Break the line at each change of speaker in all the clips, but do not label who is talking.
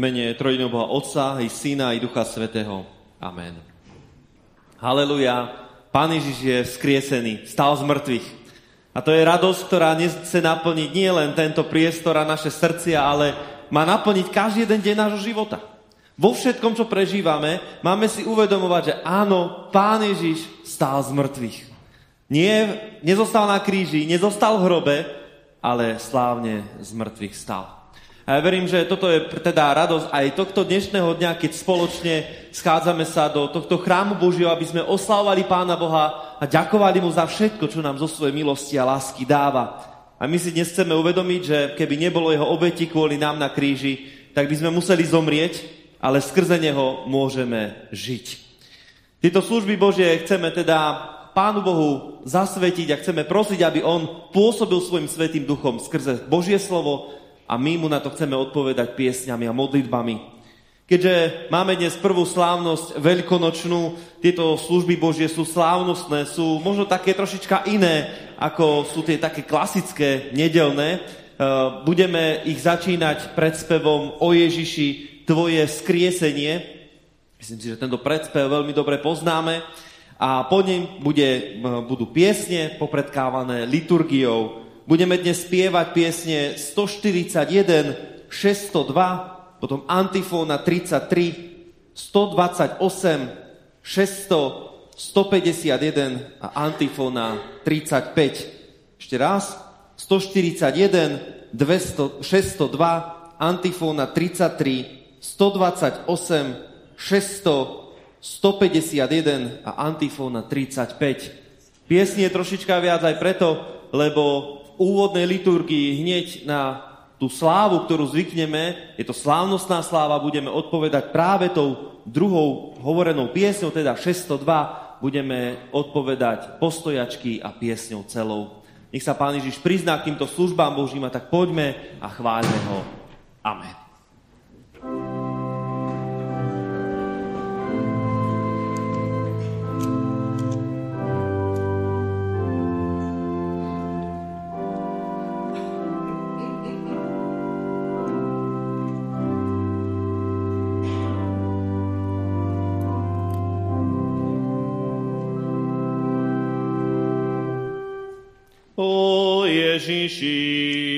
mene Trojného Boha Otca, i Syna, i Ducha Svetého. Amen. Haleluja. Pán Ježiš je skriesený, stal z mŕtvych. A to je radosť, ktorá chce naplniť nie len tento priestor a naše srdcia, ale má naplniť každý jeden deň nášho života. Vo všetkom, čo prežívame, máme si uvedomovať, že áno, Pán Ježiš stál z mŕtvych. Nie, nezostal na kríži, nezostal v hrobe, ale slávne z mŕtvych stal. A ja verím, že toto je teda radosť aj tohto dnešného dňa, keď spoločne schádzame sa do tohto chrámu Božieho, aby sme oslavovali Pána Boha a ďakovali Mu za všetko, čo nám zo svojej milosti a lásky dáva. A my si dnes chceme uvedomiť, že keby nebolo jeho obeti kvôli nám na kríži, tak by sme museli zomrieť, ale skrze neho môžeme žiť. Tieto služby Božie chceme teda Pánu Bohu zasvetiť a chceme prosiť, aby On pôsobil svojim svetým duchom skrze Božie slovo, a my mu na to chceme odpovedať piesňami a modlitbami. Keďže máme dnes prvú slávnosť veľkonočnú, tieto služby Božie sú slávnostné, sú možno také trošička iné, ako sú tie také klasické nedelné. E, budeme ich začínať predspevom o Ježiši, tvoje skriesenie. Myslím si, že tento predspev veľmi dobre poznáme. A po ním bude, e, budú piesne popredkávané liturgiou Budeme dnes spievať piesne 141, 602, potom Antifóna 33, 128, 600, 151 a Antifóna 35. Ešte raz. 141, 200, 602, Antifóna 33, 128, 600, 151 a Antifóna 35. Piesni je trošička viac aj preto, lebo úvodnej liturgii hneď na tú slávu, ktorú zvykneme, je to slávnostná sláva, budeme odpovedať práve tou druhou hovorenou piesňou, teda 602, budeme odpovedať postojačky a piesňou celou. Nech sa Pán Ježiš prizná k týmto službám Božím a tak poďme a chváľme ho. Amen.
Ježiši,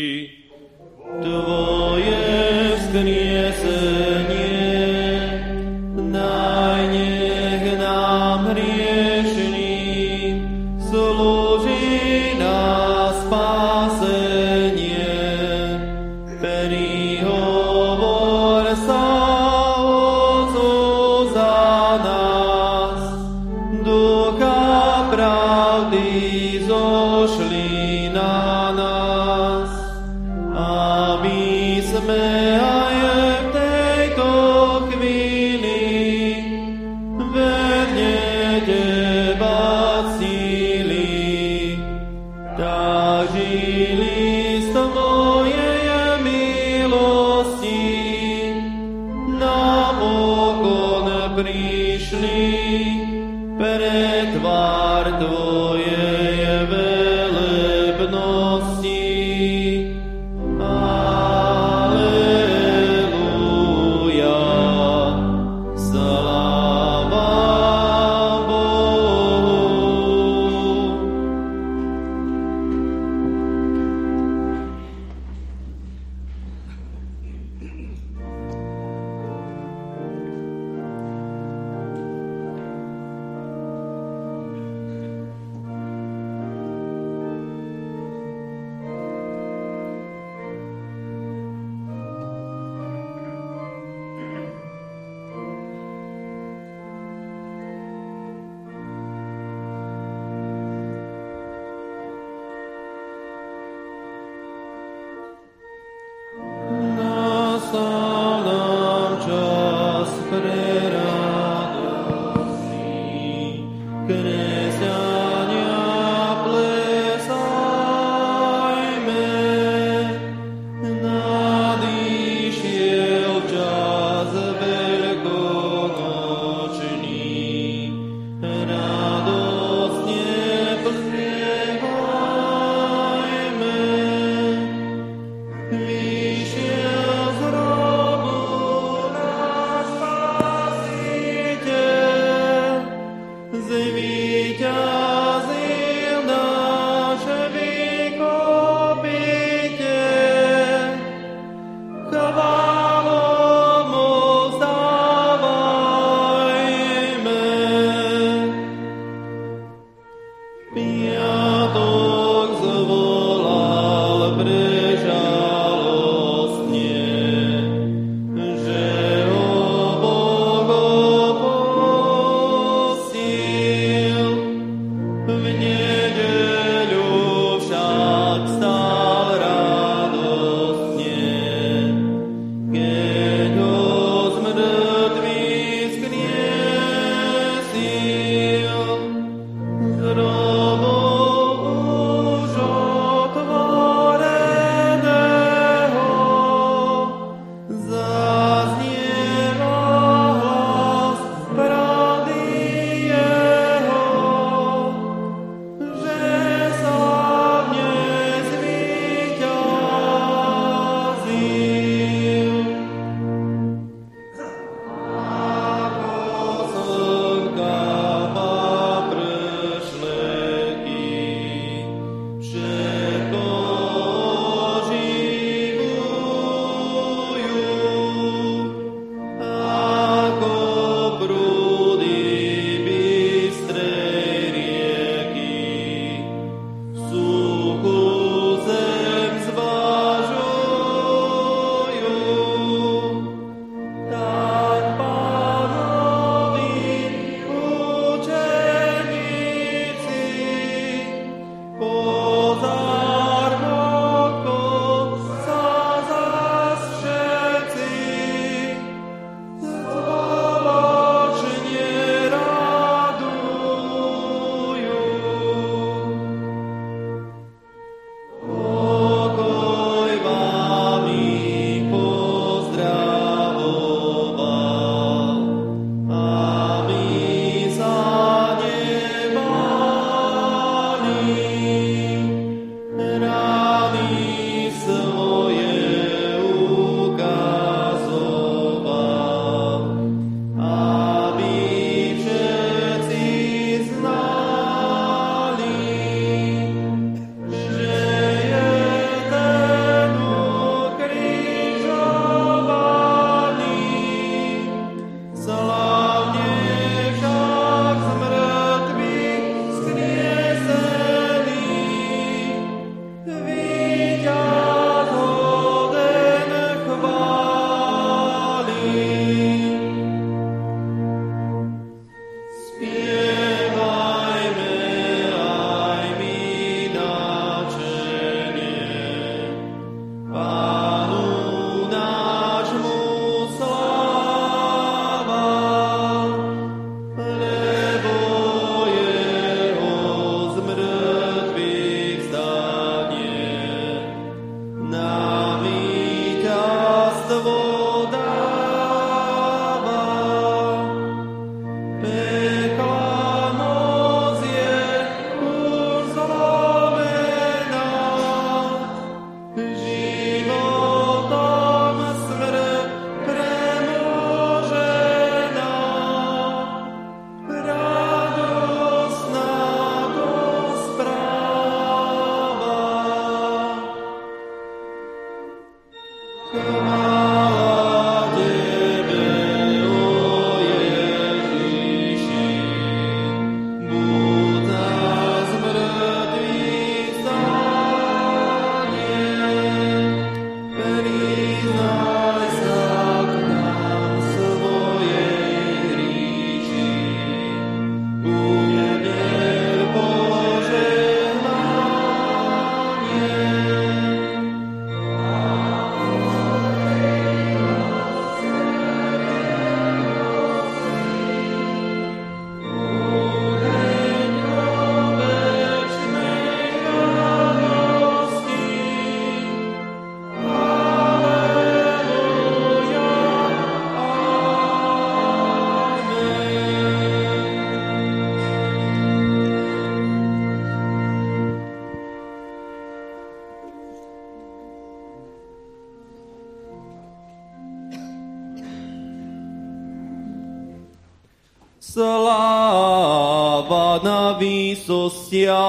Christian.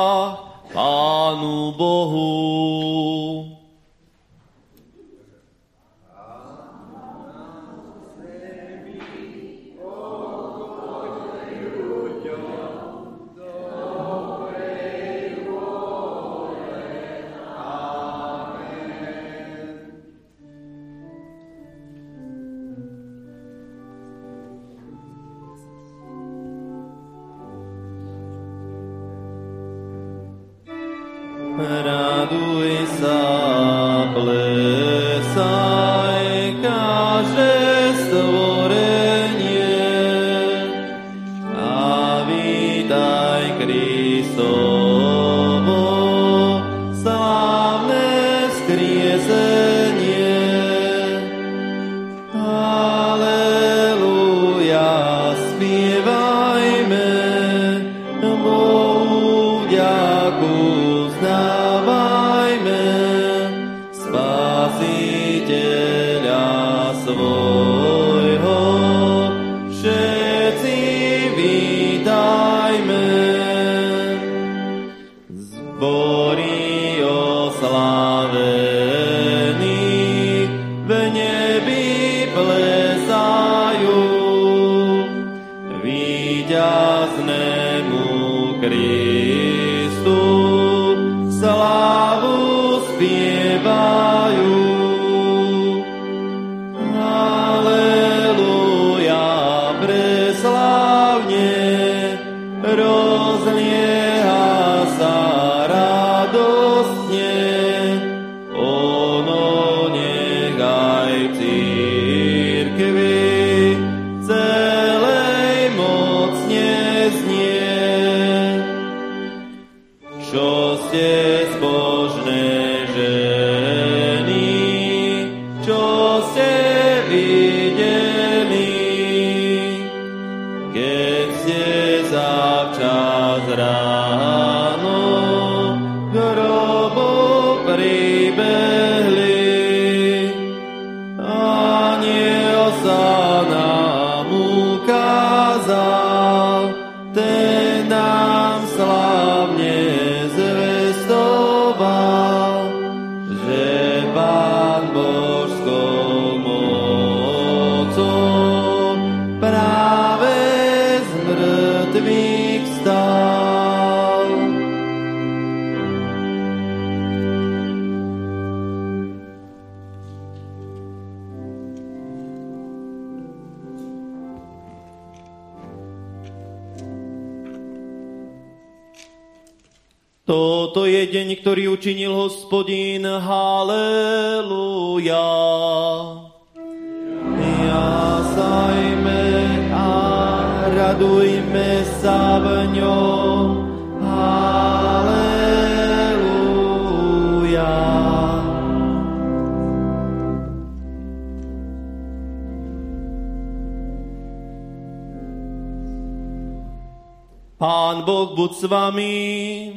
Ktorý učinil hospodín. Halelúja. Jasajme a radujme sa v ňom. Halelúja. Pán Boh buď s vami.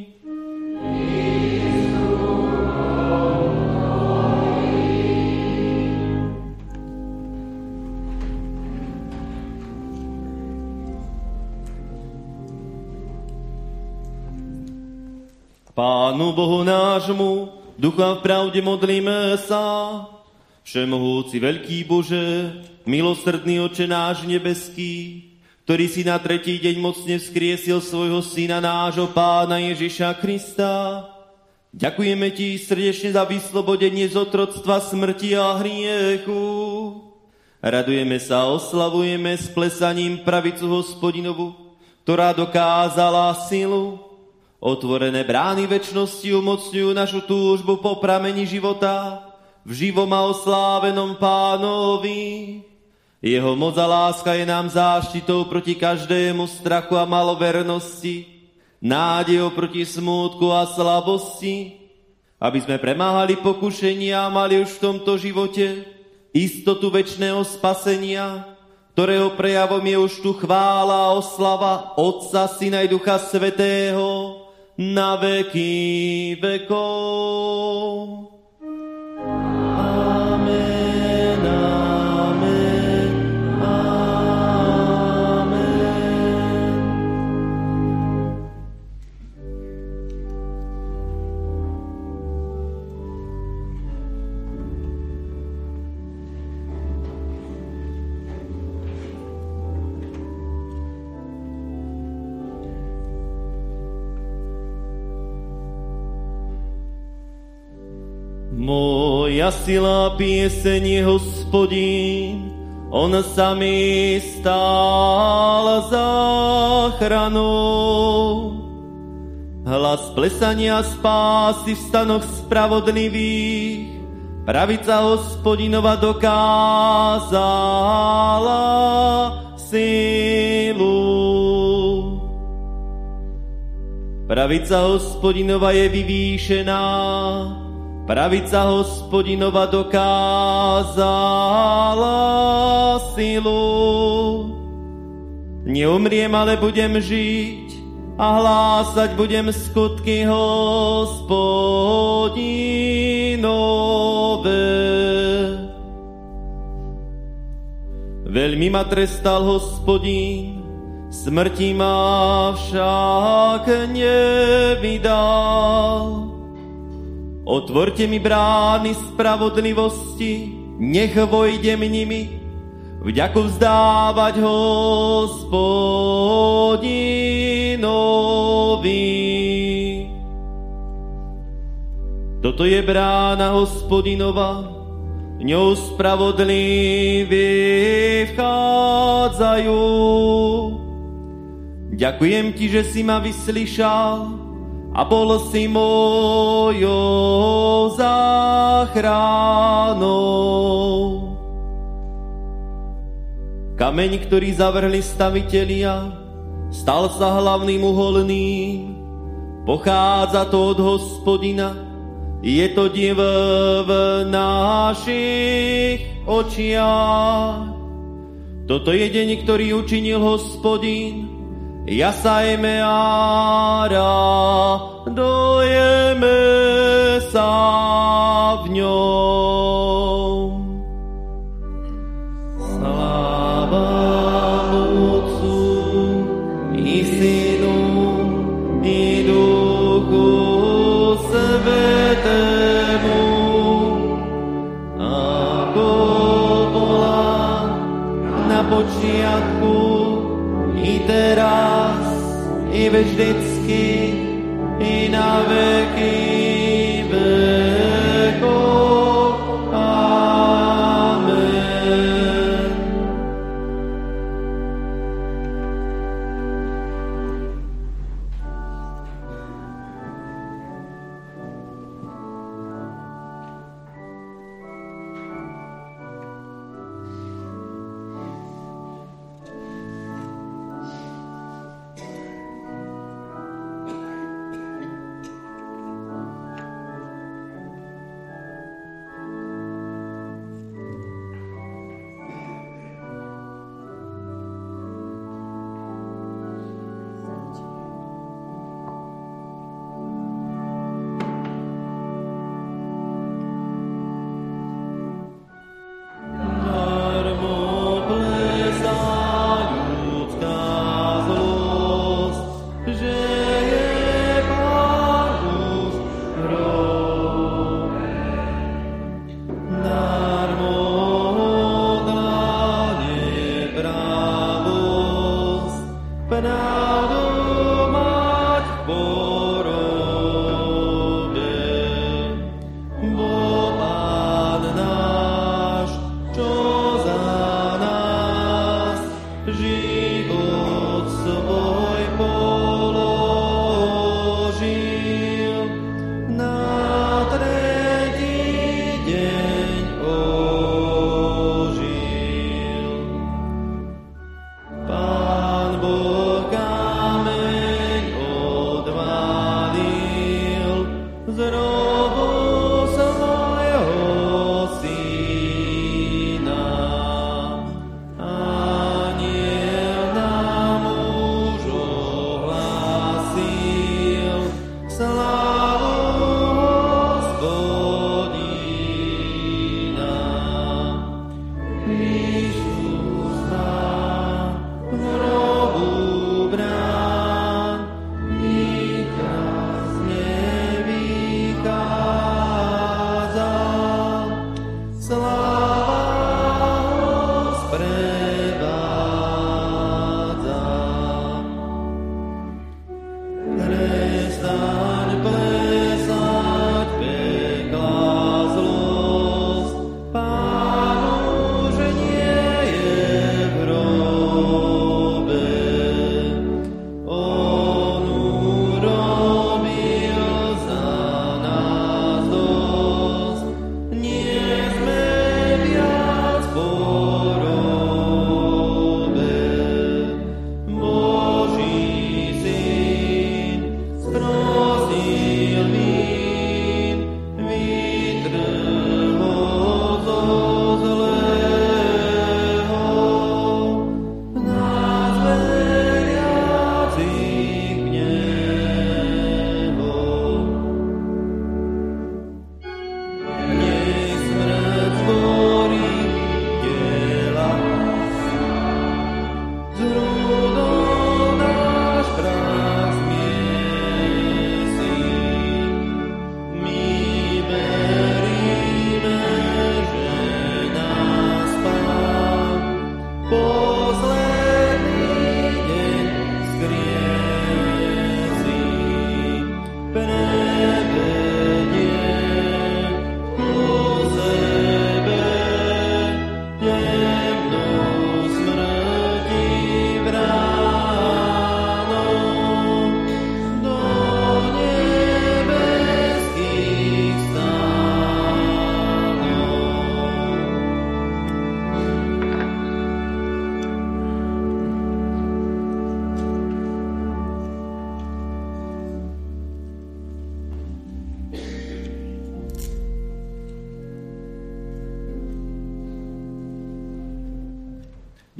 Pánu Bohu nášmu, ducha v pravde modlíme sa. Všemohúci veľký Bože, milosrdný oče náš nebeský, ktorý si na tretí deň mocne vzkriesil svojho syna nášho pána Ježiša Krista. Ďakujeme ti srdečne za vyslobodenie z otroctva smrti a hriechu. Radujeme sa, oslavujeme s plesaním pravicu hospodinovu, ktorá dokázala silu, Otvorené brány väčšnosti umocňujú našu túžbu po pramení života v živom a oslávenom pánovi. Jeho moc a láska je nám záštitou proti každému strachu a malovernosti, nádejou proti smútku a slabosti, aby sme premáhali pokušenia a mali už v tomto živote istotu väčšného spasenia, ktorého prejavom je už tu chvála a oslava Otca, Syna i Ducha Svetého, na veky vekov. Moja sila pieseň je hospodín, on sa mi stál záchranou. Hlas plesania spásy v stanoch spravodlivých, pravica hospodinova dokázala silu. Pravica hospodinova je vyvýšená, Pravica hospodinova dokázala silu. Neumriem, ale budem žiť a hlásať budem skutky hospodinové. Veľmi ma trestal hospodín, smrti ma však nevydal. Otvorte mi brány spravodlivosti, nech vojdem nimi, vďaku vzdávať hospodinovi. Toto je brána hospodinova, ňou spravodliví vchádzajú. Ďakujem ti, že si ma vyslyšal, a bol si mojou záchranou. Kameň, ktorý zavrhli stavitelia, stal sa hlavným uholným. Pochádza to od hospodina, je to div v našich očiach. Toto je deň, ktorý učinil hospodin, jasajme a radujeme sa v ňom. Vždycky,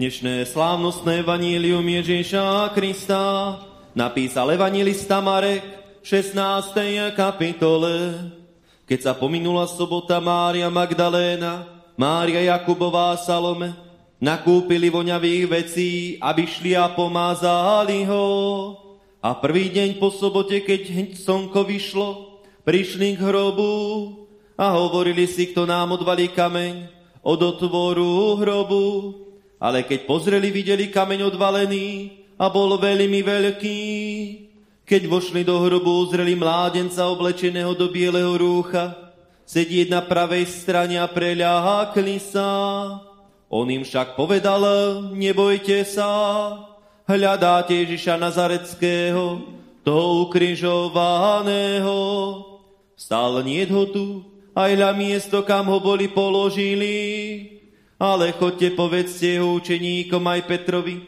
Dnešné slávnostné vanílium Ježíša Krista napísal evangelista Marek v 16. kapitole. Keď sa pominula sobota Mária Magdaléna, Mária Jakubová Salome nakúpili voňavých vecí, aby šli a pomázali ho. A prvý deň po sobote, keď slnko vyšlo, prišli k hrobu a hovorili si, kto nám odvalí kameň od otvoru hrobu ale keď pozreli, videli kameň odvalený a bol veľmi veľký. Keď vošli do hrobu, uzreli mládenca oblečeného do bieleho rúcha, sedieť na pravej strane a preľahakli sa. On im však povedal, nebojte sa, hľadáte Ježiša Nazareckého, toho ukrižovaného. Stal niet ho tu, aj na miesto, kam ho boli položili. Ale chodte, povedzte jeho učeníkom aj Petrovi,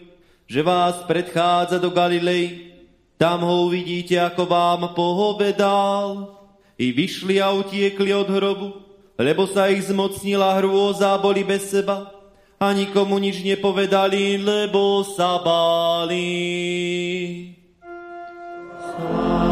že vás predchádza do Galilei, tam ho uvidíte, ako vám pohovedal. I vyšli a utiekli od hrobu, lebo sa ich zmocnila hrôza a boli bez seba a nikomu nič nepovedali, lebo sa báli. Sláva.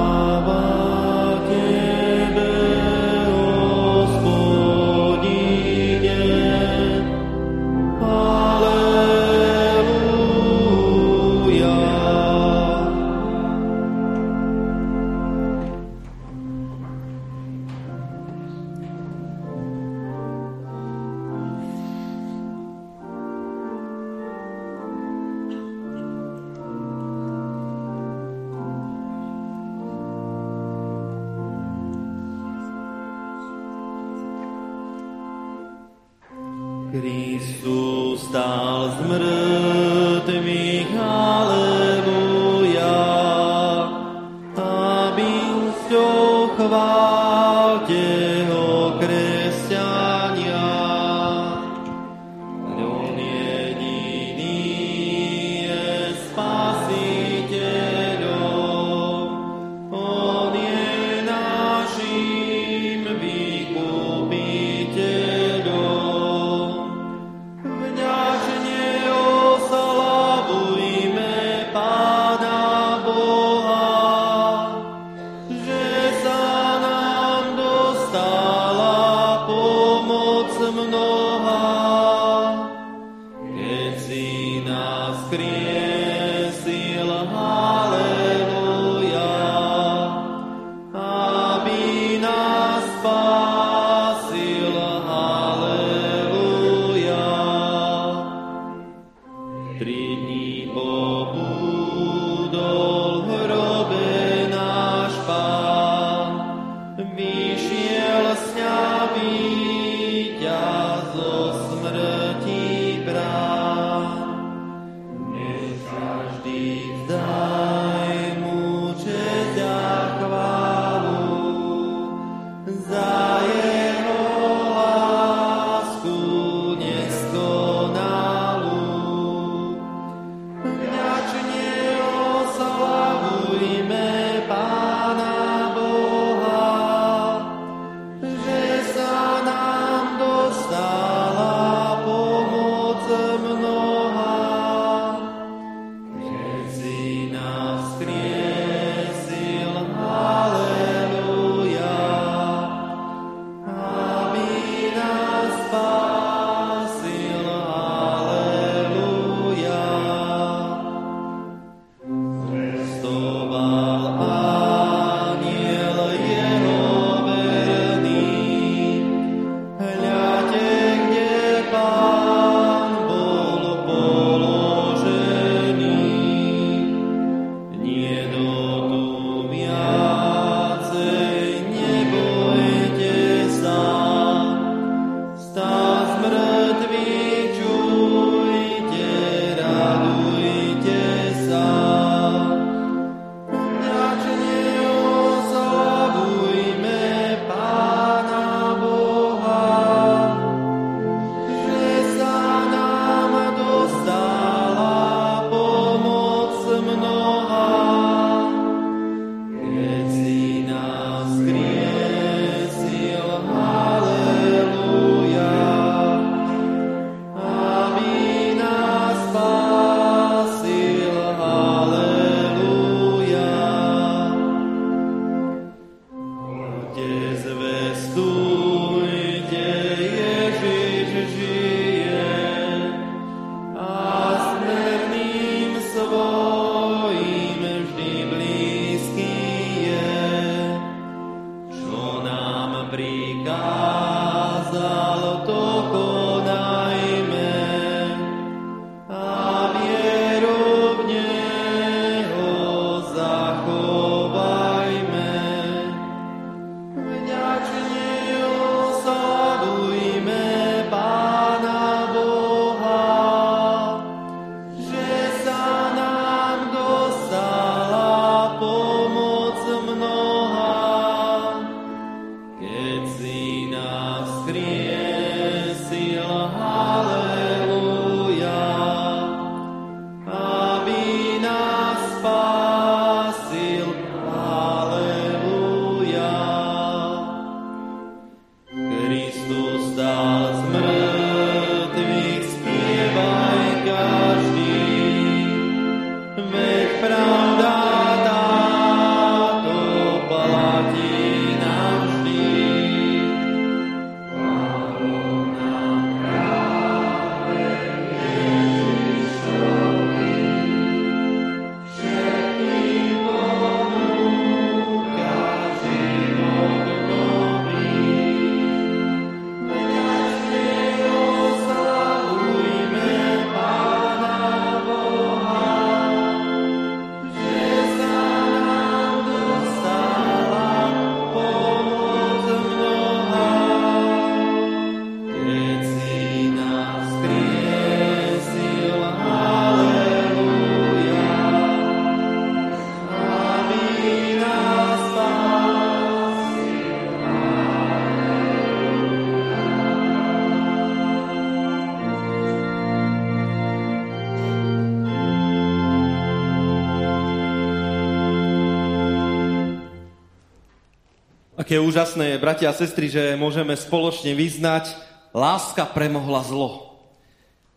Aké úžasné bratia a sestry, že môžeme spoločne vyznať, láska premohla zlo.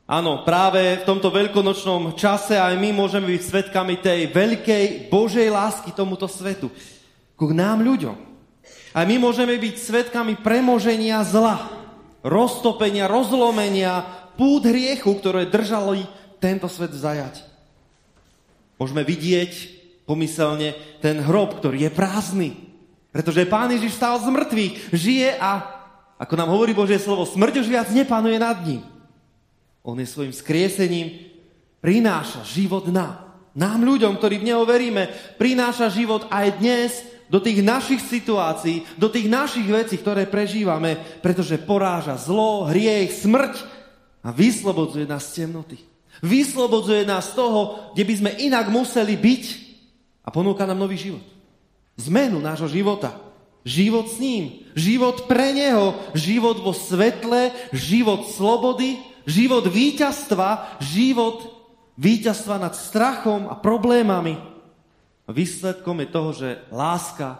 Áno, práve v tomto veľkonočnom čase aj my môžeme byť svetkami tej veľkej Božej lásky tomuto svetu. Ku nám ľuďom. A my môžeme byť svetkami premoženia zla, roztopenia, rozlomenia, pút hriechu, ktoré držali tento svet zajať. Môžeme vidieť pomyselne ten hrob, ktorý je prázdny. Pretože Pán Ježiš stal z mŕtvych, žije a, ako nám hovorí Božie slovo, smrť už viac nepánuje nad ním. On je svojim skriesením prináša život nám. Nám ľuďom, ktorí v Neho veríme, prináša život aj dnes do tých našich situácií, do tých našich vecí, ktoré prežívame, pretože poráža zlo, hriech, smrť a vyslobodzuje nás z temnoty. Vyslobodzuje nás z toho, kde by sme inak museli byť a ponúka nám nový život zmenu nášho života. Život s ním, život pre neho, život vo svetle, život slobody, život víťazstva, život víťazstva nad strachom a problémami. Výsledkom je toho, že láska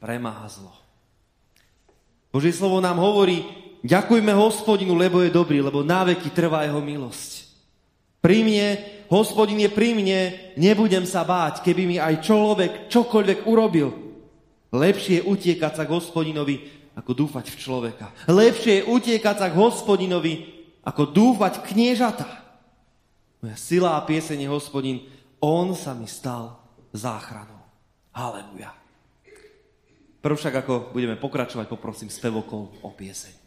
premáha zlo. Božie slovo nám hovorí, ďakujme hospodinu, lebo je dobrý, lebo náveky trvá jeho milosť. Pri hospodin je pri mne, nebudem sa báť, keby mi aj človek čokoľvek urobil. Lepšie je utiekať sa k hospodinovi, ako dúfať v človeka. Lepšie je utiekať sa k hospodinovi, ako dúfať kniežata. Moja sila a pieseň hospodin, on sa mi stal záchranou. Haleluja. Prv však, ako budeme pokračovať, poprosím spevokol o pieseň.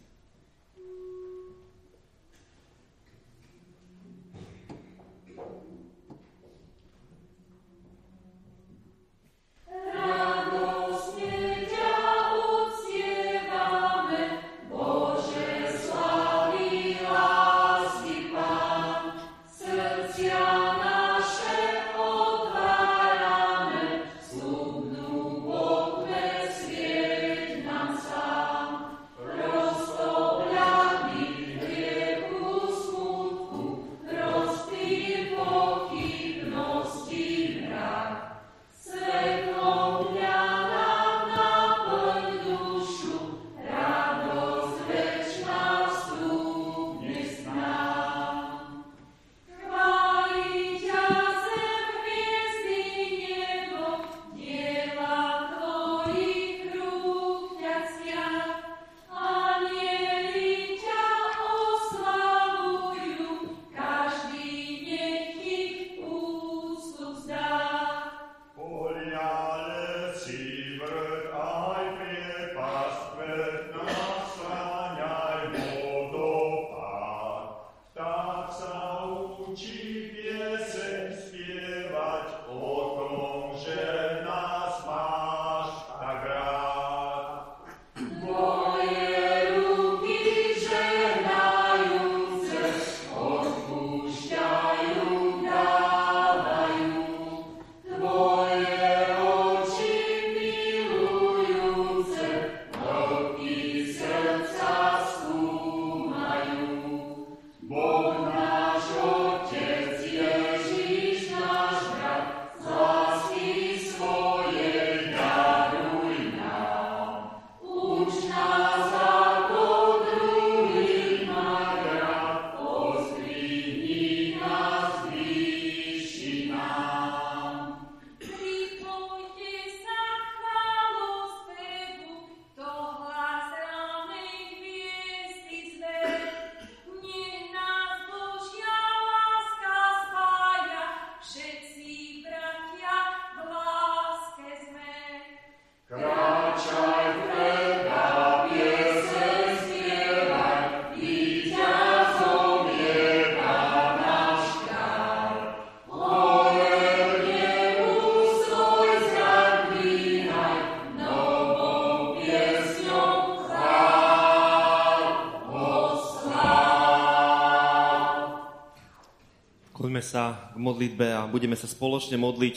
K modlitbe a budeme sa spoločne modliť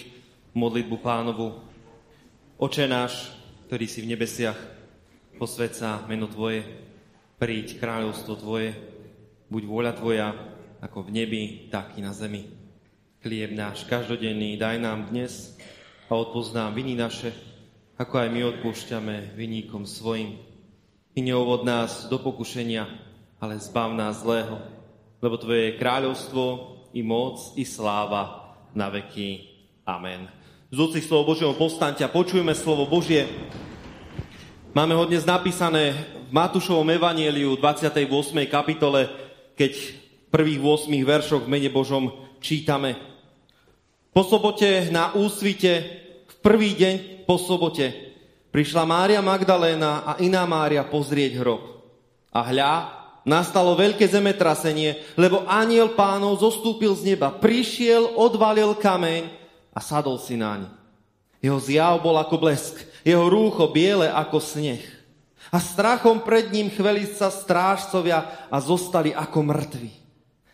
modlitbu pánovu. Oče náš, ktorý si v nebesiach, posved sa meno Tvoje, príď kráľovstvo Tvoje, buď vôľa Tvoja, ako v nebi, tak i na zemi. Chlieb náš každodenný daj nám dnes a odpoznám viny naše, ako aj my odpúšťame viníkom svojim. I neuvod nás do pokušenia, ale zbav nás zlého, lebo Tvoje je kráľovstvo, i moc, i sláva na veky. Amen. Z úcich slovo Božieho povstaňte a počujeme slovo Božie. Máme ho dnes napísané v Matúšovom evanieliu 28. kapitole, keď v prvých 8 veršoch v mene Božom čítame. Po sobote na úsvite, v prvý deň po sobote, prišla Mária Magdaléna a iná Mária pozrieť hrob. A hľa, Nastalo veľké zemetrasenie, lebo aniel pánov zostúpil z neba, prišiel, odvalil kameň a sadol si naň. Jeho zjav bol ako blesk, jeho rúcho biele ako sneh. A strachom pred ním chveli sa strážcovia a zostali ako mŕtvi.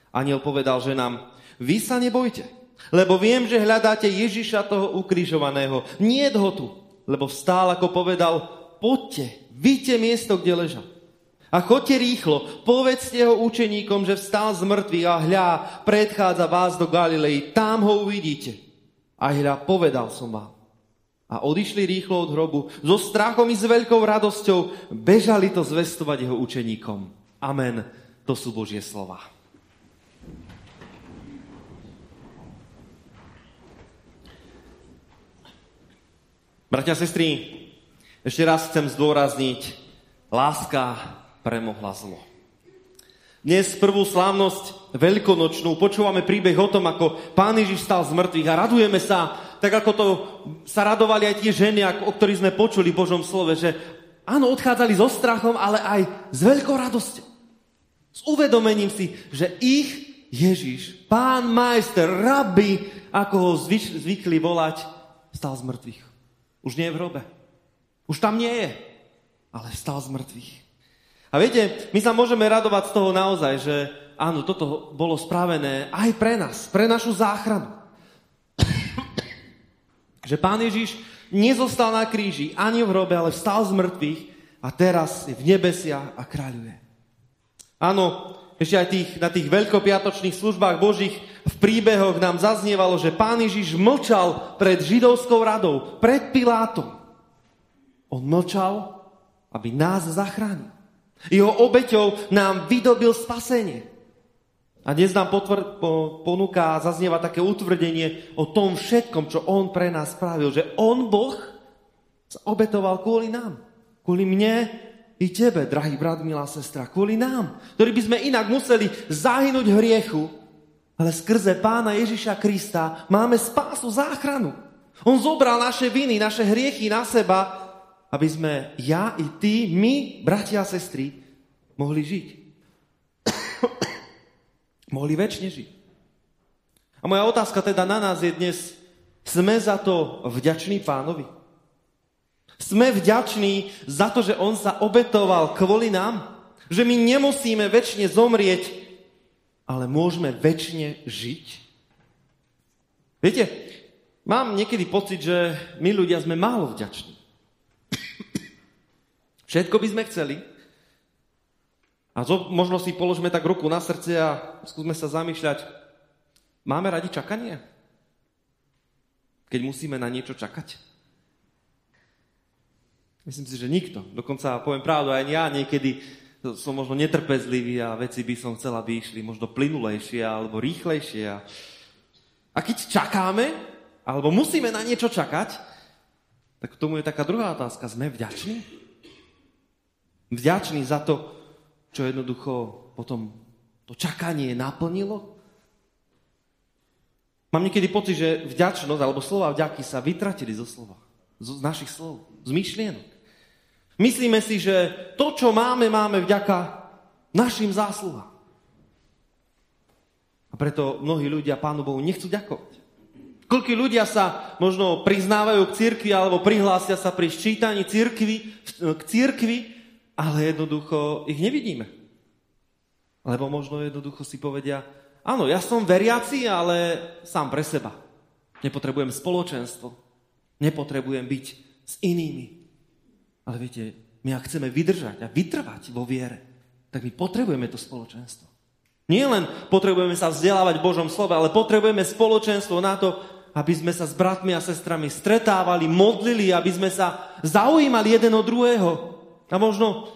Aniel povedal ženám, vy sa nebojte, lebo viem, že hľadáte Ježiša toho ukrižovaného. Nie ho tu, lebo vstál, ako povedal, poďte, vidíte miesto, kde ležal. A chodte rýchlo, povedzte ho učeníkom, že vstal z mŕtvych a hľa, predchádza vás do Galilei, tam ho uvidíte. A hľa, povedal som vám. A odišli rýchlo od hrobu, so strachom i s veľkou radosťou, bežali to zvestovať jeho učeníkom. Amen. To sú Božie slova. Bratia a sestry, ešte raz chcem zdôrazniť, láska premohla zlo. Dnes prvú slávnosť veľkonočnú počúvame príbeh o tom, ako Pán Ježiš stal z mŕtvych a radujeme sa, tak ako to sa radovali aj tie ženy, o ktorých sme počuli v Božom slove, že áno, odchádzali so strachom, ale aj s veľkou radosťou. S uvedomením si, že ich Ježiš, Pán majster, rabi, ako ho zvyš, zvykli volať, stal z mŕtvych. Už nie je v hrobe. Už tam nie je, ale stal z mŕtvych. A viete, my sa môžeme radovať z toho naozaj, že áno, toto bolo spravené aj pre nás, pre našu záchranu. že Pán Ježiš nezostal na kríži ani v hrobe, ale vstal z mŕtvych a teraz je v nebesia a kráľuje. Áno, ešte aj tých, na tých veľkopiatočných službách Božích v príbehoch nám zaznievalo, že Pán Ježiš mlčal pred židovskou radou, pred Pilátom. On mlčal, aby nás zachránil. Jeho obeťou nám vydobil spasenie. A dnes nám potvr- po, ponúka a zaznieva také utvrdenie o tom všetkom, čo On pre nás spravil. Že On, Boh, sa obetoval kvôli nám. Kvôli mne i tebe, drahý brat, milá sestra. Kvôli nám, ktorí by sme inak museli zahynúť hriechu, ale skrze pána Ježiša Krista máme spásu, záchranu. On zobral naše viny, naše hriechy na seba aby sme ja i ty, my, bratia a sestry, mohli žiť. mohli väčšine žiť. A moja otázka teda na nás je dnes, sme za to vďační pánovi? Sme vďační za to, že on sa obetoval kvôli nám? Že my nemusíme väčšine zomrieť, ale môžeme väčšine žiť? Viete, mám niekedy pocit, že my ľudia sme málo vďační. Všetko by sme chceli. A to možno si položme tak ruku na srdce a skúsme sa zamýšľať. Máme radi čakanie? Keď musíme na niečo čakať? Myslím si, že nikto. Dokonca poviem pravdu, aj ja niekedy som možno netrpezlivý a veci by som chcela, aby išli možno plynulejšie alebo rýchlejšie. A, a keď čakáme, alebo musíme na niečo čakať, tak k tomu je taká druhá otázka. Sme vďační? Vďační za to, čo jednoducho potom to čakanie naplnilo? Mám niekedy pocit, že vďačnosť alebo slova vďaky sa vytratili zo slova, z našich slov, z myšlienok. Myslíme si, že to, čo máme, máme vďaka našim zásluhám. A preto mnohí ľudia Pánu Bohu nechcú ďakovať. Koľko ľudia sa možno priznávajú k cirkvi alebo prihlásia sa pri ščítaní cirkvi, k cirkvi, ale jednoducho ich nevidíme. Lebo možno jednoducho si povedia, áno, ja som veriaci, ale sám pre seba. Nepotrebujem spoločenstvo. Nepotrebujem byť s inými. Ale viete, my ak chceme vydržať a vytrvať vo viere, tak my potrebujeme to spoločenstvo. Nie len potrebujeme sa vzdelávať v Božom slove, ale potrebujeme spoločenstvo na to, aby sme sa s bratmi a sestrami stretávali, modlili, aby sme sa zaujímali jeden od druhého. A možno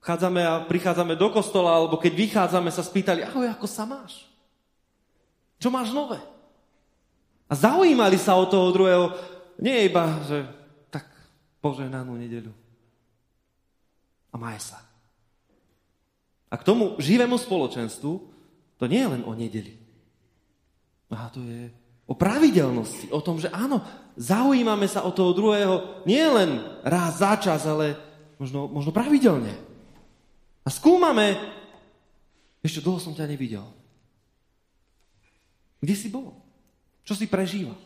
chádzame a prichádzame do kostola, alebo keď vychádzame, sa spýtali, ahoj, ako sa máš? Čo máš nové? A zaujímali sa od toho druhého, nie iba, že požehnanú nedelu. A maj sa. A k tomu živému spoločenstvu to nie je len o nedeli. A to je o pravidelnosti, o tom, že áno, zaujímame sa o toho druhého nie len raz za čas, ale možno, možno pravidelne. A skúmame, ešte dlho som ťa nevidel. Kde si bol? Čo si prežíval?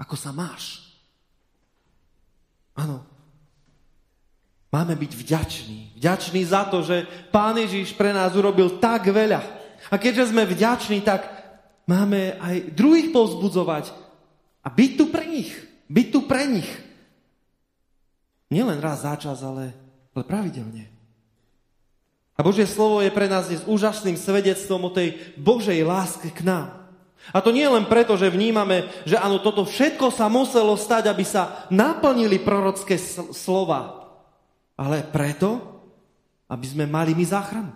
Ako sa máš? Áno. Máme byť vďační. Vďační za to, že Pán Ježiš pre nás urobil tak veľa. A keďže sme vďační, tak máme aj druhých povzbudzovať a byť tu pre nich. Byť tu pre nich. Nielen raz za čas, ale, ale pravidelne. A Božie slovo je pre nás dnes úžasným svedectvom o tej Božej láske k nám. A to nie len preto, že vnímame, že áno, toto všetko sa muselo stať, aby sa naplnili prorocké slova, ale preto, aby sme mali my záchranu.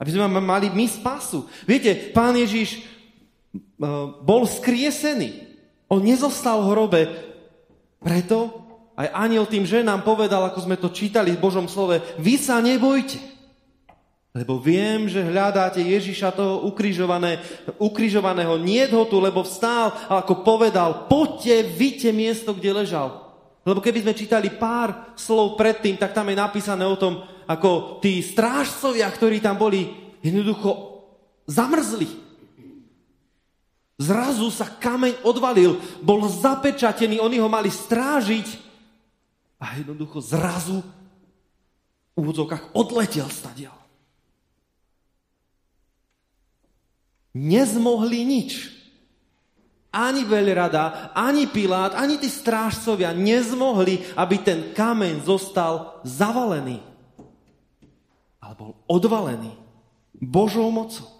Aby sme mali my spasu. Viete, pán Ježiš bol skriesený. On nezostal v hrobe. Preto aj aniel tým ženám povedal, ako sme to čítali v Božom slove, vy sa nebojte. Lebo viem, že hľadáte Ježiša toho ukrižované, ukrižovaného niedhotu, lebo vstál a ako povedal, poďte, vidíte miesto, kde ležal. Lebo keby sme čítali pár slov predtým, tak tam je napísané o tom, ako tí strážcovia, ktorí tam boli, jednoducho zamrzli. Zrazu sa kameň odvalil, bol zapečatený, oni ho mali strážiť a jednoducho zrazu v úvodzovkách odletel stadiaľ. nezmohli nič. Ani veľrada, ani Pilát, ani tí strážcovia nezmohli, aby ten kameň zostal zavalený. Ale bol odvalený Božou mocou.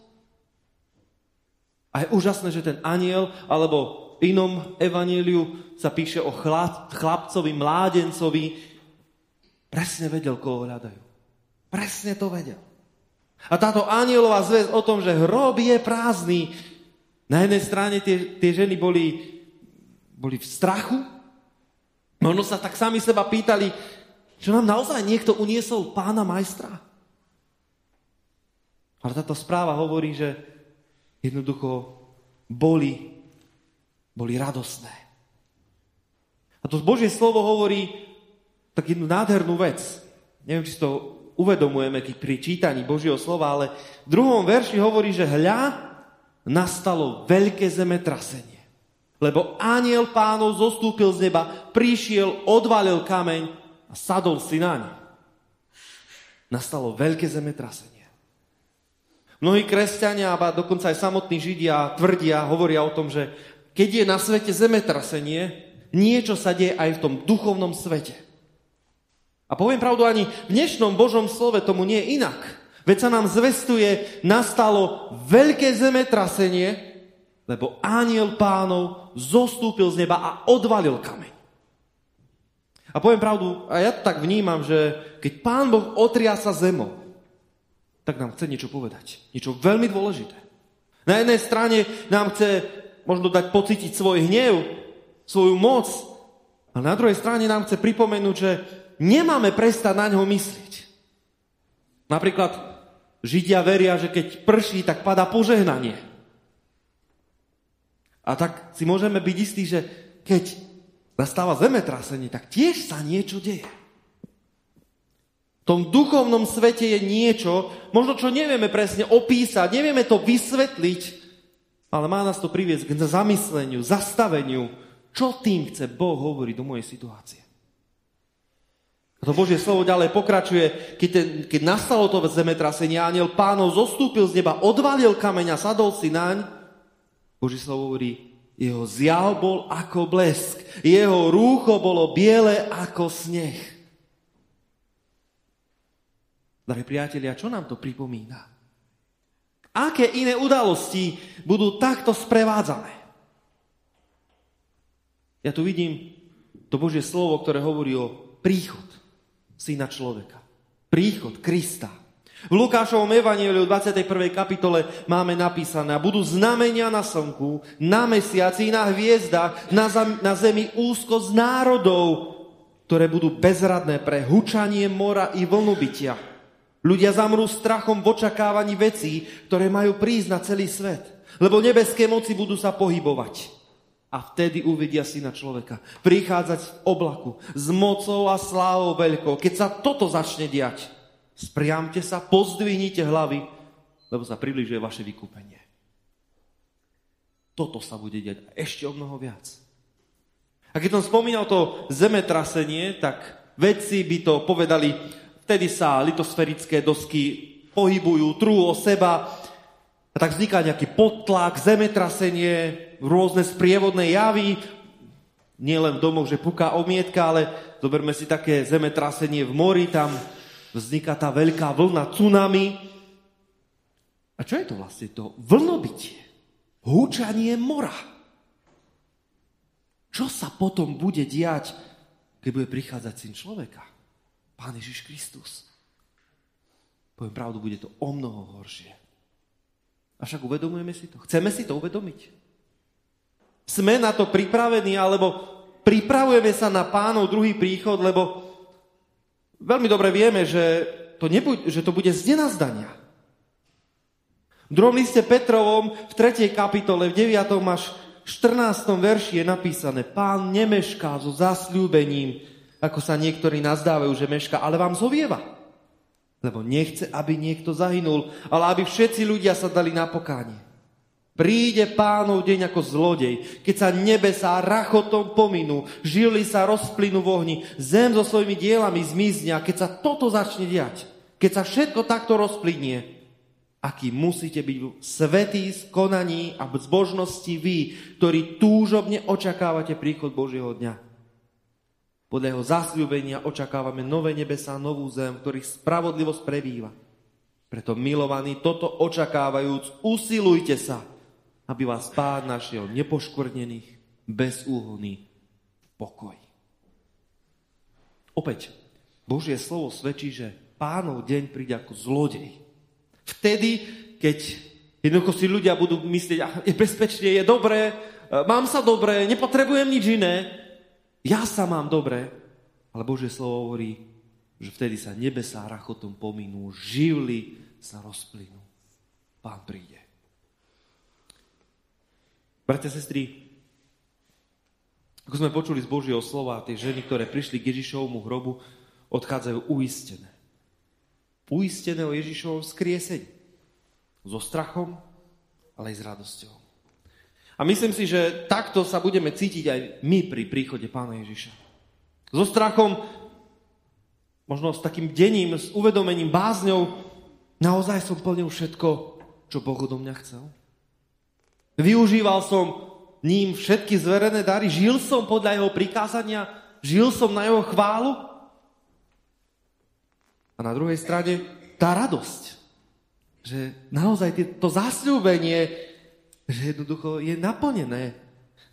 A je úžasné, že ten aniel, alebo inom evaníliu sa píše o chlapcovi, mládencovi, presne vedel, koho hľadajú. Presne to vedel. A táto anielová zväz o tom, že hrob je prázdny, na jednej strane tie, tie ženy boli, boli v strachu, možno sa tak sami seba pýtali, že nám naozaj niekto uniesol pána majstra. Ale táto správa hovorí, že jednoducho boli, boli radosné. A to Božie slovo hovorí tak jednu nádhernú vec. Neviem, či si to uvedomujeme pri čítaní Božieho slova, ale v druhom verši hovorí, že hľa nastalo veľké zemetrasenie. Lebo aniel pánov zostúpil z neba, prišiel, odvalil kameň a sadol si na ne. Nastalo veľké zemetrasenie. Mnohí kresťania, a dokonca aj samotní židia tvrdia, hovoria o tom, že keď je na svete zemetrasenie, niečo sa deje aj v tom duchovnom svete. A poviem pravdu, ani v dnešnom Božom slove tomu nie je inak. Veď sa nám zvestuje, nastalo veľké zemetrasenie, lebo aniel pánov zostúpil z neba a odvalil kameň. A poviem pravdu, a ja to tak vnímam, že keď pán Boh otriasa zemou, tak nám chce niečo povedať. Niečo veľmi dôležité. Na jednej strane nám chce možno dať pocítiť svoj hnev, svoju moc, a na druhej strane nám chce pripomenúť, že nemáme prestať na ňo myslieť. Napríklad Židia veria, že keď prší, tak padá požehnanie. A tak si môžeme byť istí, že keď nastáva zemetrasenie, tak tiež sa niečo deje tom duchovnom svete je niečo, možno čo nevieme presne opísať, nevieme to vysvetliť, ale má nás to priviesť k zamysleniu, zastaveniu, čo tým chce Boh hovoriť do mojej situácie. A to Božie slovo ďalej pokračuje, keď, ten, keď nastalo to zemetrasenie, aniel pánov zostúpil z neba, odvalil kameň a sadol si naň. Božie slovo hovorí, jeho zjav bol ako blesk, jeho rúcho bolo biele ako sneh. Drahí priatelia, čo nám to pripomína? Aké iné udalosti budú takto sprevádzané? Ja tu vidím to Božie slovo, ktoré hovorí o príchod syna človeka. Príchod Krista. V Lukášovom evaníliu 21. kapitole máme napísané, budú znamenia na slnku, na mesiaci, na hviezdach, na, zem, na zemi úzko z národov, ktoré budú bezradné pre hučanie mora i vlnubytia. Ľudia zamrú strachom v očakávaní vecí, ktoré majú prísť na celý svet. Lebo nebeské moci budú sa pohybovať. A vtedy uvidia syna človeka. Prichádzať v oblaku s mocou a slávou veľkou. Keď sa toto začne diať, spriamte sa, pozdvihnite hlavy, lebo sa približuje vaše vykúpenie. Toto sa bude diať ešte o mnoho viac. A keď som spomínal to zemetrasenie, tak vedci by to povedali Vtedy sa litosferické dosky pohybujú, trú o seba a tak vzniká nejaký podtlak, zemetrasenie, rôzne sprievodné javy, nie len v domoch, že puká omietka, ale zoberme si také zemetrasenie v mori, tam vzniká tá veľká vlna tsunami. A čo je to vlastne to? Vlnobytie. Húčanie mora. Čo sa potom bude diať, keď bude prichádzať syn človeka? Pán Ježiš Kristus. Poviem pravdu, bude to o mnoho horšie. A však uvedomujeme si to? Chceme si to uvedomiť? Sme na to pripravení, alebo pripravujeme sa na pánov druhý príchod, lebo veľmi dobre vieme, že to, nebuď, že to bude z nenazdania. V druhom liste Petrovom v 3. kapitole v 9. až 14. verši je napísané Pán nemešká so zasľúbením, ako sa niektorí nazdávajú, že meška, ale vám zovieva. Lebo nechce, aby niekto zahynul, ale aby všetci ľudia sa dali na pokánie. Príde pánov deň ako zlodej, keď sa nebesá rachotom pominú, žily sa rozplynú v ohni, zem so svojimi dielami zmizne keď sa toto začne diať, keď sa všetko takto rozplynie, aký musíte byť svetí z konaní a zbožnosti vy, ktorí túžobne očakávate príchod Božieho dňa. Podľa jeho zasľúbenia očakávame nové nebesá, novú zem, v ktorých spravodlivosť prebýva. Preto, milovaní, toto očakávajúc, usilujte sa, aby vás pán našiel nepoškvrnených, bezúhonný pokoj. Opäť, Božie slovo svedčí, že pánov deň príde ako zlodej. Vtedy, keď jednoducho si ľudia budú myslieť, je bezpečne, je dobré, mám sa dobré, nepotrebujem nič iné, ja sa mám dobre, ale Božie slovo hovorí, že vtedy sa nebesá rachotom pominú, živly sa rozplynú. Pán príde. Bratia, sestry, Ako sme počuli z Božieho slova, tie ženy, ktoré prišli k Ježišovmu hrobu, odchádzajú uistené. Uistené o Ježišovom skriesení. So strachom, ale aj s radosťou. A myslím si, že takto sa budeme cítiť aj my pri príchode Pána Ježiša. So strachom, možno s takým dením, s uvedomením, bázňou, naozaj som plnil všetko, čo Boh do mňa chcel. Využíval som ním všetky zverené dary, žil som podľa jeho prikázania, žil som na jeho chválu. A na druhej strane tá radosť, že naozaj to zasľúbenie že jednoducho je naplnené.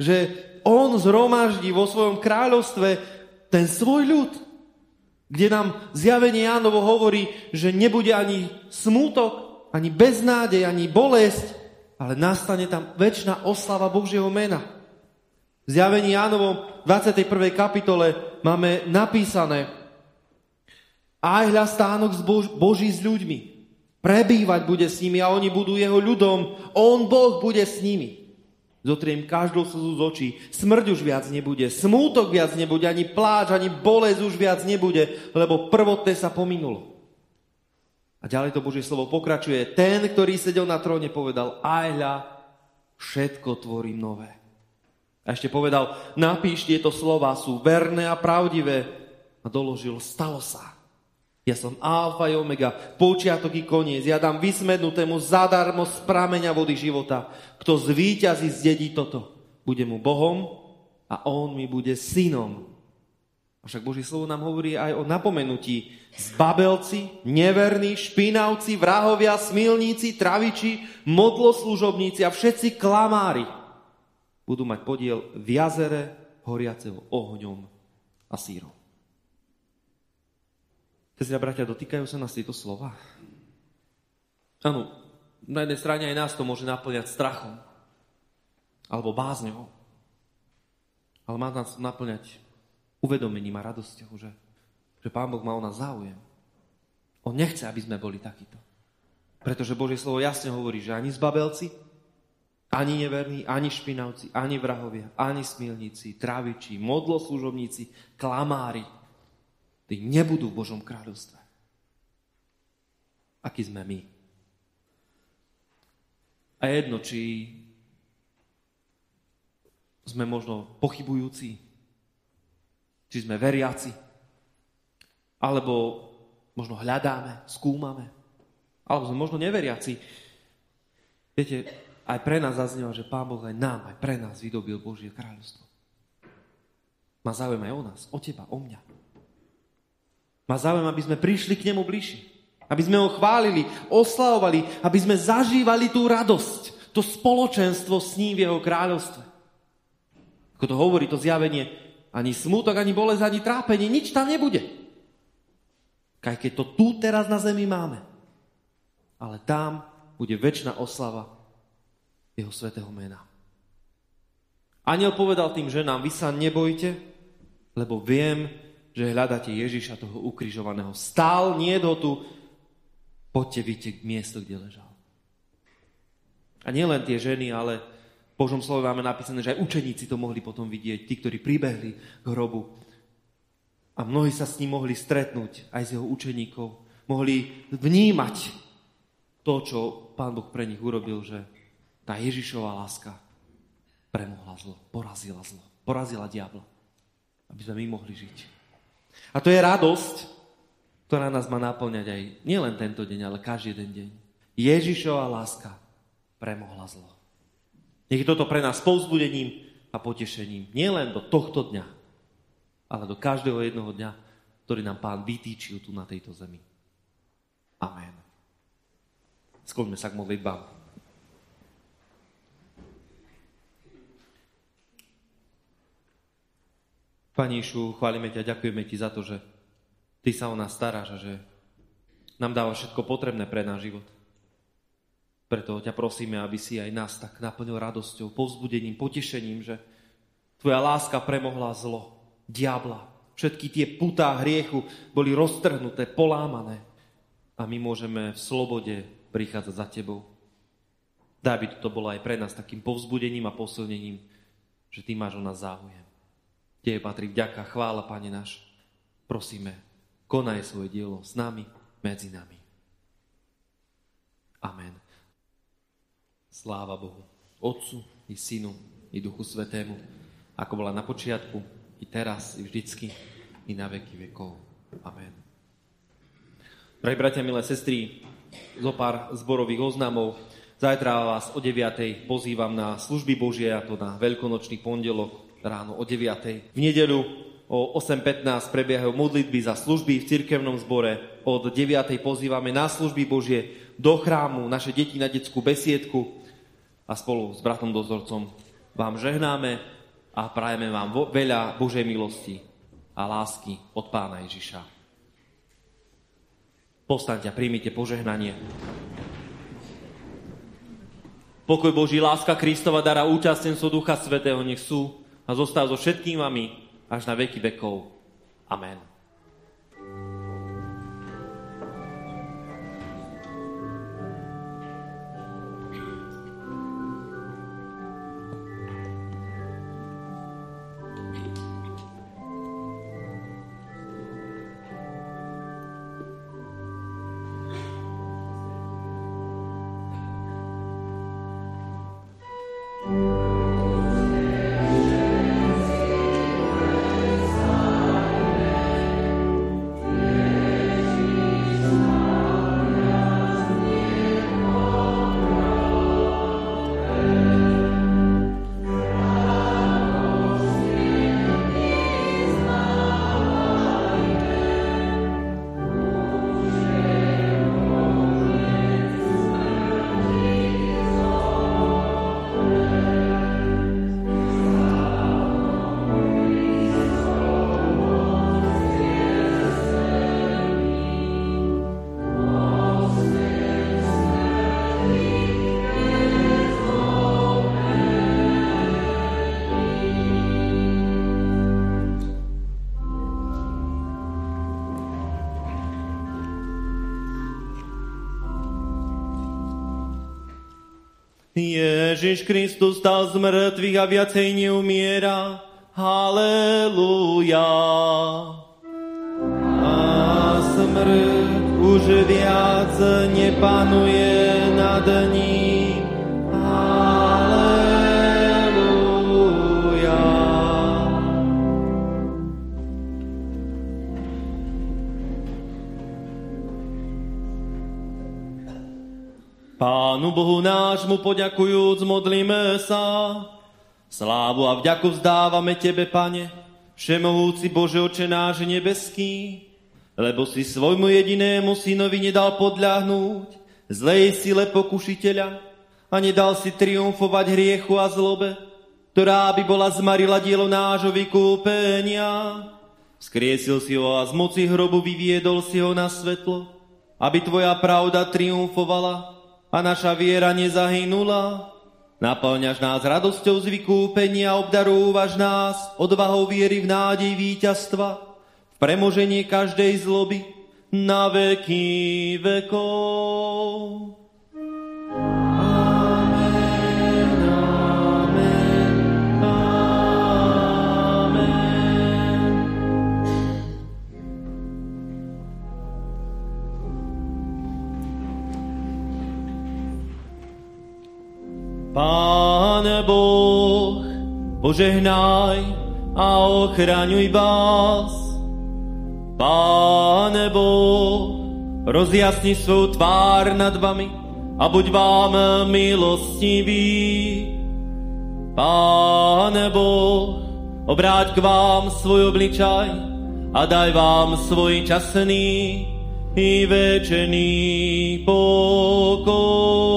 Že on zhromaždí vo svojom kráľovstve ten svoj ľud, kde nám zjavenie Jánovo hovorí, že nebude ani smútok, ani beznádej, ani bolesť, ale nastane tam väčšina oslava Božieho mena. V zjavení Jánovom 21. kapitole máme napísané aj hľa stánok Boží s ľuďmi Prebývať bude s nimi a oni budú jeho ľudom. On, Boh, bude s nimi. Zotriem každou slzu z očí. Smrť už viac nebude, smútok viac nebude, ani pláč, ani bolesť už viac nebude, lebo prvotné sa pominulo. A ďalej to Božie slovo pokračuje. Ten, ktorý sedel na tróne, povedal, aj hľa, všetko tvorím nové. A ešte povedal, napíš tieto slova, sú verné a pravdivé. A doložil, stalo sa. Ja som alfa i omega, počiatok i koniec. Ja dám vysmednutému zadarmo z prameňa vody života. Kto zvíťazí, zdedí toto. Bude mu Bohom a on mi bude synom. Avšak Boží slovo nám hovorí aj o napomenutí. Zbabelci, neverní, špinavci, vrahovia, smilníci, traviči, modloslužobníci a všetci klamári budú mať podiel v jazere horiaceho ohňom a sírom. Sestri bratia, dotýkajú sa nás tieto slova? Áno, na jednej strane aj nás to môže naplňať strachom alebo bázňou. Ale má nás naplňať uvedomením a radosťou, že, že Pán Boh má o nás záujem. On nechce, aby sme boli takíto. Pretože Božie slovo jasne hovorí, že ani zbabelci, ani neverní, ani špinavci, ani vrahovia, ani smilníci, traviči, modloslužobníci, klamári, Tí nebudú v Božom kráľovstve. Aký sme my. A jedno, či sme možno pochybujúci, či sme veriaci, alebo možno hľadáme, skúmame, alebo sme možno neveriaci. Viete, aj pre nás zaznieva, že Pán Boh aj nám, aj pre nás vydobil Božie kráľovstvo. Má záujem aj o nás, o teba, o mňa. Má záujem, aby sme prišli k nemu bližšie. Aby sme ho chválili, oslavovali, aby sme zažívali tú radosť, to spoločenstvo s ním v jeho kráľovstve. Ako to hovorí to zjavenie, ani smutok, ani bolesť, ani trápenie, nič tam nebude. Kaj keď to tu teraz na zemi máme. Ale tam bude väčšina oslava jeho svetého mena. Aniel povedal tým ženám, vy sa nebojte, lebo viem, že hľadáte Ježiša, toho ukrižovaného. Stál, nie ho tu, poďte, vidíte miesto, kde ležal. A nielen tie ženy, ale v Božom slove máme napísané, že aj učeníci to mohli potom vidieť, tí, ktorí pribehli k hrobu. A mnohí sa s ním mohli stretnúť, aj s jeho učeníkov. Mohli vnímať to, čo Pán Boh pre nich urobil, že tá Ježišová láska premohla zlo, porazila zlo, porazila diabla, aby sme my mohli žiť. A to je radosť, ktorá nás má naplňať aj nielen tento deň, ale každý jeden deň. Ježišova láska premohla zlo. Nech je toto pre nás povzbudením a potešením. Nielen do tohto dňa, ale do každého jednoho dňa, ktorý nám Pán vytýčil tu na tejto zemi. Amen. Skloňme sa k modlitbám. Pani Išu, chválime ťa, ďakujeme ti za to, že ty sa o nás staráš a že nám dáva všetko potrebné pre náš život. Preto ťa prosíme, aby si aj nás tak naplnil radosťou, povzbudením, potešením, že tvoja láska premohla zlo, diabla. Všetky tie putá hriechu boli roztrhnuté, polámané. A my môžeme v slobode prichádzať za tebou. Daj by to bolo aj pre nás takým povzbudením a posilnením, že ty máš o nás záujem. Tebe patrí vďaka, chvála, Pane náš. Prosíme, konaj svoje dielo s nami, medzi nami. Amen. Sláva Bohu, Otcu i Synu i Duchu Svetému, ako bola na počiatku, i teraz, i vždycky, i na veky vekov. Amen. Drahí bratia, milé sestry, zo pár zborových oznamov. Zajtra vás o 9. pozývam na služby Božie, a to na veľkonočný pondelok ráno o 9. V nedeľu o 8.15 prebiehajú modlitby za služby v cirkevnom zbore. Od 9. pozývame na služby Božie do chrámu, naše deti na detskú besiedku a spolu s bratom dozorcom vám žehnáme a prajeme vám veľa Božej milosti a lásky od Pána Ježiša. Postaňte a príjmite požehnanie. Pokoj Boží, láska Kristova, dara účastenstvo Ducha Svetého, nech sú a zostáva so všetkým vami až na veky vekov. Amen. Ježiš Kristus stal z mŕtvych a viacej neumiera. Halelúja. A smrť už viac nepanuje nad ním. Nášmu poďakujúc, modlíme sa. Slávu a vďaku vzdávame Tebe, Pane, Všemohúci Bože oče náš nebeský, lebo si svojmu jedinému synovi nedal podľahnúť zlej sile pokušiteľa a nedal si triumfovať hriechu a zlobe, ktorá by bola zmarila dielo nášho vykúpenia. Skriesil si ho a z moci hrobu vyviedol si ho na svetlo, aby Tvoja pravda triumfovala a naša viera nezahynula. Naplňaš nás radosťou z vykúpenia, obdarúvaš nás odvahou viery v nádej víťazstva, v premoženie každej zloby na veky vekov. Pane Boh, požehnaj a ochraňuj vás. Pane Boh, rozjasni svou tvár nad vami a buď vám milostivý. Pane Boh, obráť k vám svoj obličaj a daj vám svoj časný i večený pokoj.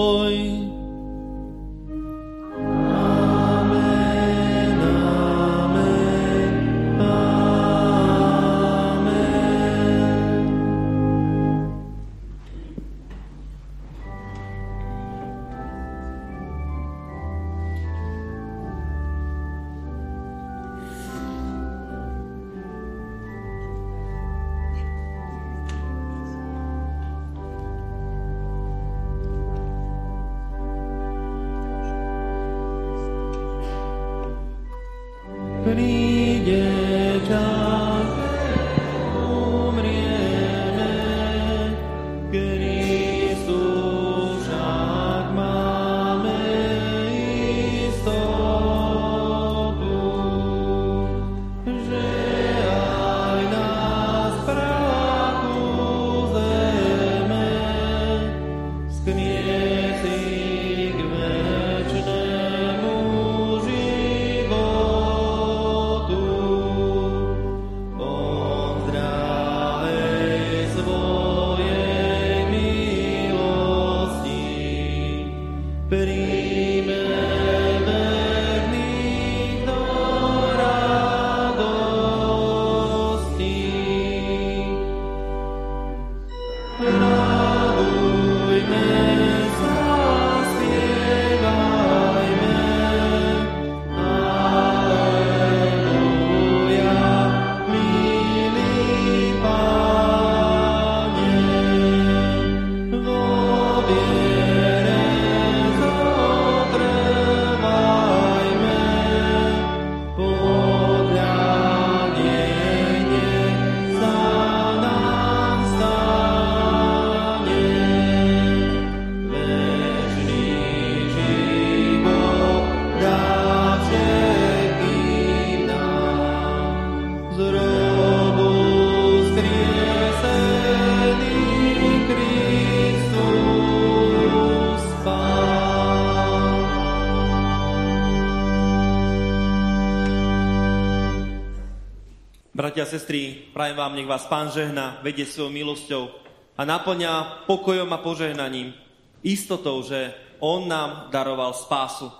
Sestry, prajem vám, nech vás Pán žehna, vedie svojou milosťou a naplňa pokojom a požehnaním, istotou, že On nám daroval spásu.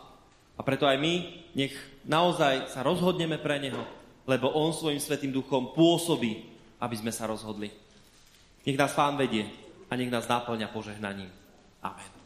A preto aj my nech naozaj sa rozhodneme pre Neho, lebo On svojim Svetým duchom pôsobí, aby sme sa rozhodli. Nech nás Pán vedie a nech nás naplňa požehnaním. Amen.